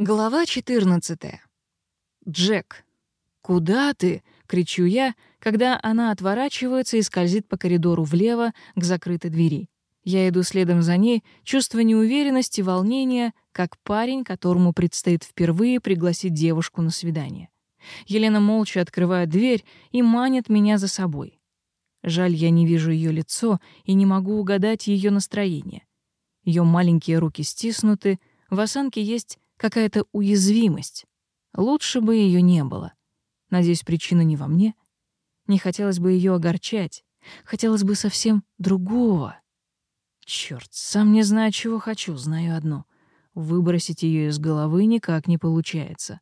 Глава 14. Джек. «Куда ты?» — кричу я, когда она отворачивается и скользит по коридору влево к закрытой двери. Я иду следом за ней, чувство неуверенности, волнения, как парень, которому предстоит впервые пригласить девушку на свидание. Елена молча открывает дверь и манит меня за собой. Жаль, я не вижу ее лицо и не могу угадать ее настроение. Ее маленькие руки стиснуты, в осанке есть какая-то уязвимость. Лучше бы ее не было. Надеюсь, причина не во мне. Не хотелось бы ее огорчать. Хотелось бы совсем другого. Черт, сам не знаю, чего хочу, знаю одно. Выбросить ее из головы никак не получается.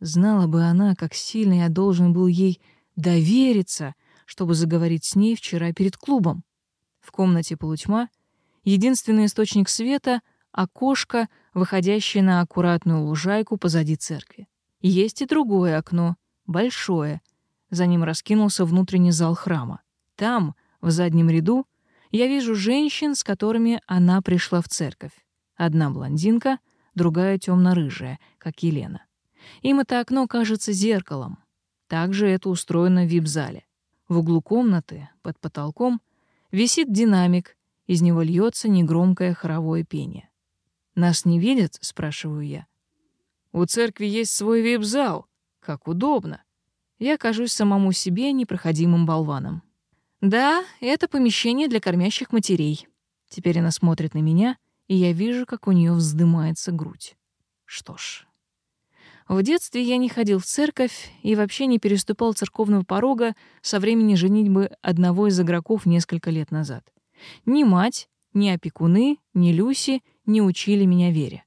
Знала бы она, как сильно я должен был ей довериться, чтобы заговорить с ней вчера перед клубом. В комнате полутьма, единственный источник света — окошко, выходящее на аккуратную лужайку позади церкви. Есть и другое окно, большое. За ним раскинулся внутренний зал храма. Там, в заднем ряду, я вижу женщин, с которыми она пришла в церковь. Одна блондинка, другая темно-рыжая, как Елена. Им это окно кажется зеркалом. Также это устроено в вип-зале. В углу комнаты, под потолком, висит динамик, из него льется негромкое хоровое пение. Нас не видят?» — спрашиваю я. «У церкви есть свой вип-зал. Как удобно!» Я кажусь самому себе непроходимым болваном. «Да, это помещение для кормящих матерей». Теперь она смотрит на меня, и я вижу, как у нее вздымается грудь. Что ж... В детстве я не ходил в церковь и вообще не переступал церковного порога со времени женитьбы одного из игроков несколько лет назад. Ни мать, ни опекуны, ни Люси не учили меня вере.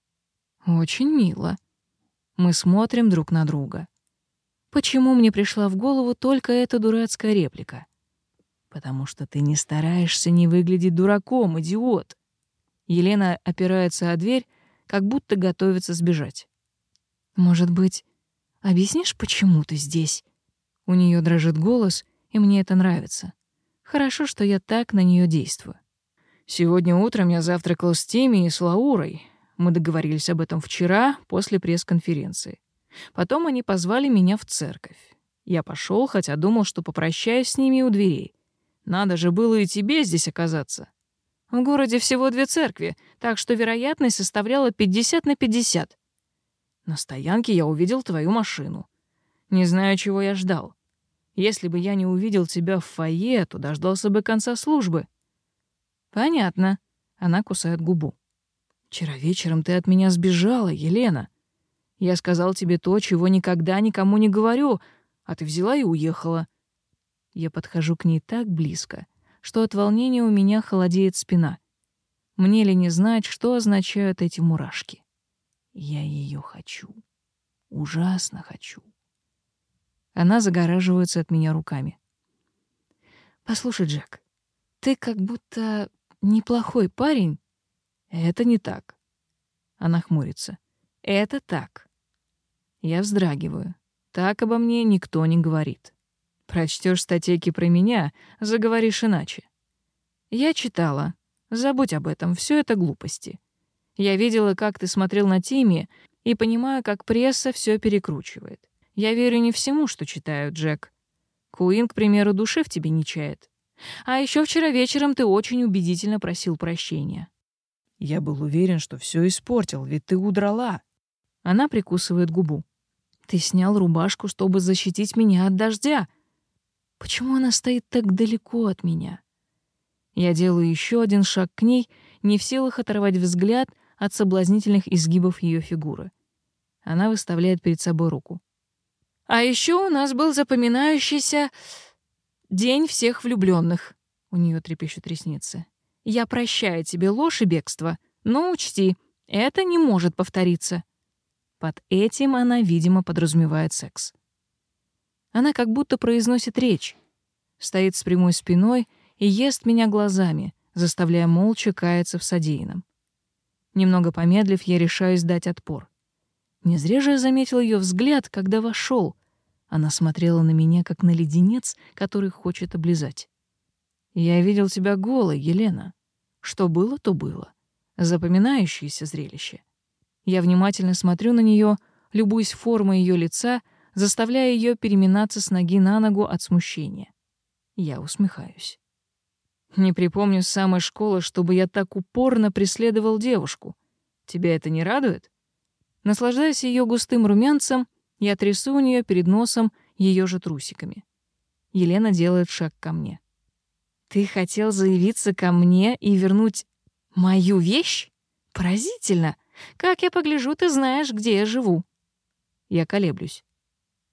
Очень мило. Мы смотрим друг на друга. Почему мне пришла в голову только эта дурацкая реплика? Потому что ты не стараешься не выглядеть дураком, идиот. Елена опирается о дверь, как будто готовится сбежать. Может быть, объяснишь, почему ты здесь? У нее дрожит голос, и мне это нравится. Хорошо, что я так на нее действую. Сегодня утром я завтракал с Тими и с Лаурой. Мы договорились об этом вчера, после пресс-конференции. Потом они позвали меня в церковь. Я пошел, хотя думал, что попрощаюсь с ними у дверей. Надо же было и тебе здесь оказаться. В городе всего две церкви, так что вероятность составляла 50 на 50. На стоянке я увидел твою машину. Не знаю, чего я ждал. Если бы я не увидел тебя в фойе, то дождался бы конца службы. «Понятно». Она кусает губу. «Вчера вечером ты от меня сбежала, Елена. Я сказал тебе то, чего никогда никому не говорю, а ты взяла и уехала». Я подхожу к ней так близко, что от волнения у меня холодеет спина. Мне ли не знать, что означают эти мурашки? Я ее хочу. Ужасно хочу. Она загораживается от меня руками. «Послушай, Джек, ты как будто неплохой парень. Это не так. Она хмурится. Это так. Я вздрагиваю. Так обо мне никто не говорит. Прочтешь статейки про меня, заговоришь иначе. Я читала. Забудь об этом, все это глупости. Я видела, как ты смотрел на Тими, и понимаю, как пресса все перекручивает. Я верю не всему, что читаю, Джек. Куин, к примеру, души в тебе не чает. А еще вчера вечером ты очень убедительно просил прощения. Я был уверен, что все испортил, ведь ты удрала. Она прикусывает губу. Ты снял рубашку, чтобы защитить меня от дождя. Почему она стоит так далеко от меня? Я делаю еще один шаг к ней, не в силах оторвать взгляд от соблазнительных изгибов ее фигуры. Она выставляет перед собой руку. А еще у нас был запоминающийся День всех влюбленных. У нее трепещут ресницы. Я прощаю тебе ложь и бегство, но учти, это не может повториться. Под этим она, видимо, подразумевает секс. Она как будто произносит речь. Стоит с прямой спиной и ест меня глазами, заставляя молча каяться в содеянном. Немного помедлив, я решаюсь дать отпор. Не зря же я заметил ее взгляд, когда вошел — она смотрела на меня, как на леденец, который хочет облизать. «Я видел тебя голой, Елена. Что было, то было. Запоминающееся зрелище. Я внимательно смотрю на нее, любуясь формой ее лица, заставляя ее переминаться с ноги на ногу от смущения. Я усмехаюсь. Не припомню с самой школы, чтобы я так упорно преследовал девушку. Тебя это не радует? Наслаждаясь ее густым румянцем, и отрисую у нее перед носом ее же трусиками. Елена делает шаг ко мне. «Ты хотел заявиться ко мне и вернуть мою вещь? Поразительно! Как я погляжу, ты знаешь, где я живу». Я колеблюсь.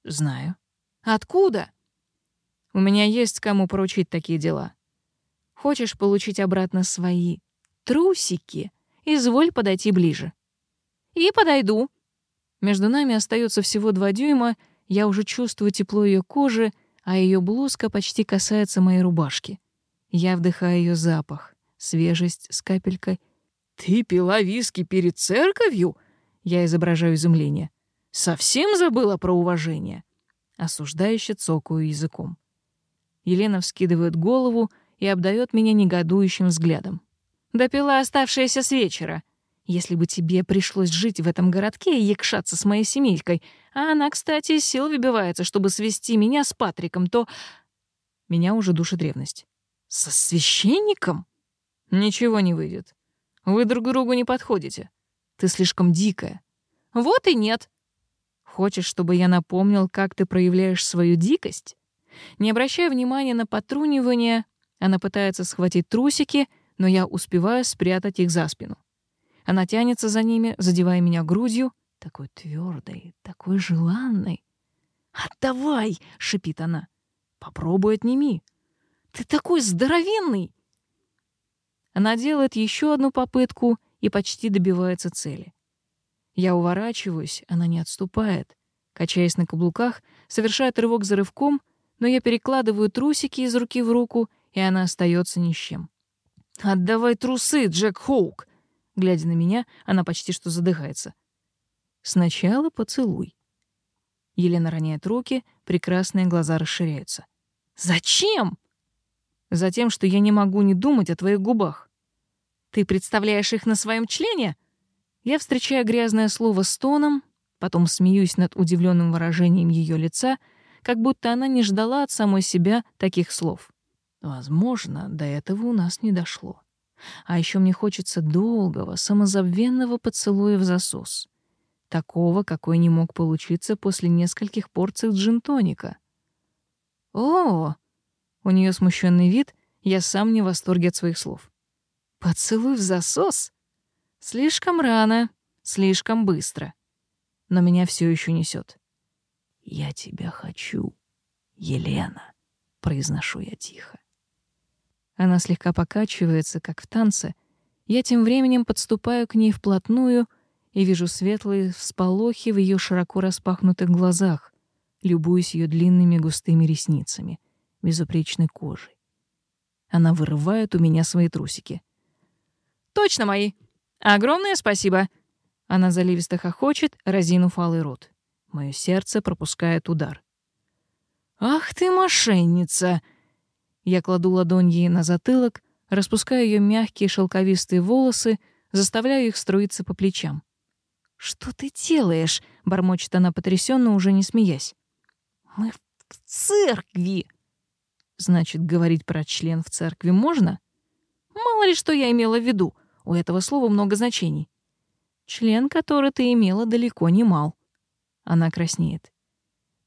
«Знаю». «Откуда?» «У меня есть кому поручить такие дела. Хочешь получить обратно свои трусики? Изволь подойти ближе». «И подойду», между нами остается всего два дюйма, я уже чувствую тепло ее кожи, а ее блузка почти касается моей рубашки. Я вдыхаю ее запах, свежесть с капелькой. «Ты пила виски перед церковью?» Я изображаю изумление. «Совсем забыла про уважение?» Осуждающе цокаю языком. Елена вскидывает голову и обдает меня негодующим взглядом. «Допила оставшееся с вечера. Если бы тебе пришлось жить в этом городке и якшаться с моей семейкой, а она, кстати, сил выбивается, чтобы свести меня с Патриком, то... Меня уже душит ревность. Со священником? Ничего не выйдет. Вы друг другу не подходите. Ты слишком дикая. Вот и нет. Хочешь, чтобы я напомнил, как ты проявляешь свою дикость? Не обращая внимания на потрунивание, она пытается схватить трусики, но я успеваю спрятать их за спину. Она тянется за ними, задевая меня грудью, такой твердой, такой желанной. «Отдавай!» — шипит она. «Попробуй отними! Ты такой здоровенный!» Она делает еще одну попытку и почти добивается цели. Я уворачиваюсь, она не отступает. Качаясь на каблуках, совершает рывок за рывком, но я перекладываю трусики из руки в руку, и она остается ни с чем. «Отдавай трусы, Джек Хоук!» Глядя на меня, она почти что задыхается. «Сначала поцелуй». Елена роняет руки, прекрасные глаза расширяются. «Зачем?» «Затем, что я не могу не думать о твоих губах». «Ты представляешь их на своем члене?» Я встречаю грязное слово с тоном, потом смеюсь над удивленным выражением ее лица, как будто она не ждала от самой себя таких слов. Возможно, до этого у нас не дошло. А еще мне хочется долгого, самозабвенного поцелуя в засос. Такого, какой не мог получиться после нескольких порций джинтоника. О! У нее смущенный вид, я сам не в восторге от своих слов. Поцелуй в засос? Слишком рано, слишком быстро. Но меня все еще несет. Я тебя хочу, Елена, произношу я тихо. Она слегка покачивается, как в танце. Я тем временем подступаю к ней вплотную и вижу светлые всполохи в ее широко распахнутых глазах, любуюсь ее длинными густыми ресницами, безупречной кожей. Она вырывает у меня свои трусики. «Точно мои! Огромное спасибо!» Она заливисто хохочет, разинув алый рот. Мое сердце пропускает удар. «Ах ты мошенница!» Я кладу ладонь ей на затылок, распускаю ее мягкие шелковистые волосы, заставляю их струиться по плечам. «Что ты делаешь?» — бормочет она потрясенно, уже не смеясь. «Мы в церкви!» «Значит, говорить про член в церкви можно?» «Мало ли, что я имела в виду. У этого слова много значений». «Член, который ты имела, далеко не мал». Она краснеет.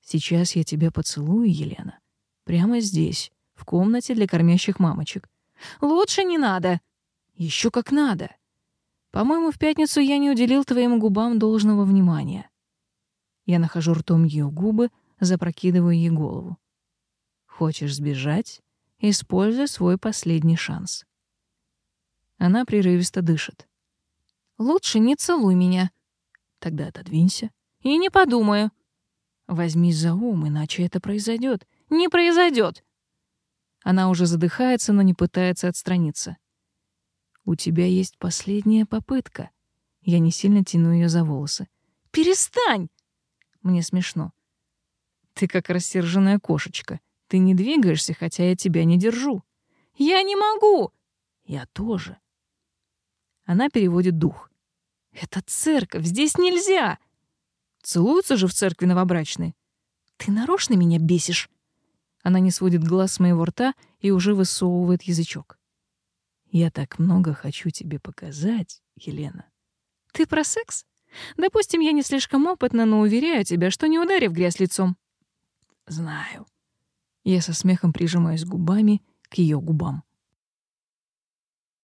«Сейчас я тебя поцелую, Елена. Прямо здесь, в комнате для кормящих мамочек. «Лучше не надо!» «Еще как надо!» «По-моему, в пятницу я не уделил твоим губам должного внимания». Я нахожу ртом ее губы, запрокидываю ей голову. «Хочешь сбежать? Используй свой последний шанс». Она прерывисто дышит. «Лучше не целуй меня». «Тогда отодвинься». «И не подумаю». «Возьмись за ум, иначе это произойдет». «Не произойдет. Она уже задыхается, но не пытается отстраниться. «У тебя есть последняя попытка». Я не сильно тяну ее за волосы. «Перестань!» Мне смешно. «Ты как рассерженная кошечка. Ты не двигаешься, хотя я тебя не держу». «Я не могу!» «Я тоже». Она переводит дух. «Это церковь, здесь нельзя!» «Целуются же в церкви новобрачные». «Ты нарочно меня бесишь!» Она не сводит глаз с моего рта и уже высовывает язычок. «Я так много хочу тебе показать, Елена». «Ты про секс? Допустим, я не слишком опытна, но уверяю тебя, что не ударив грязь лицом». «Знаю». Я со смехом прижимаюсь губами к ее губам.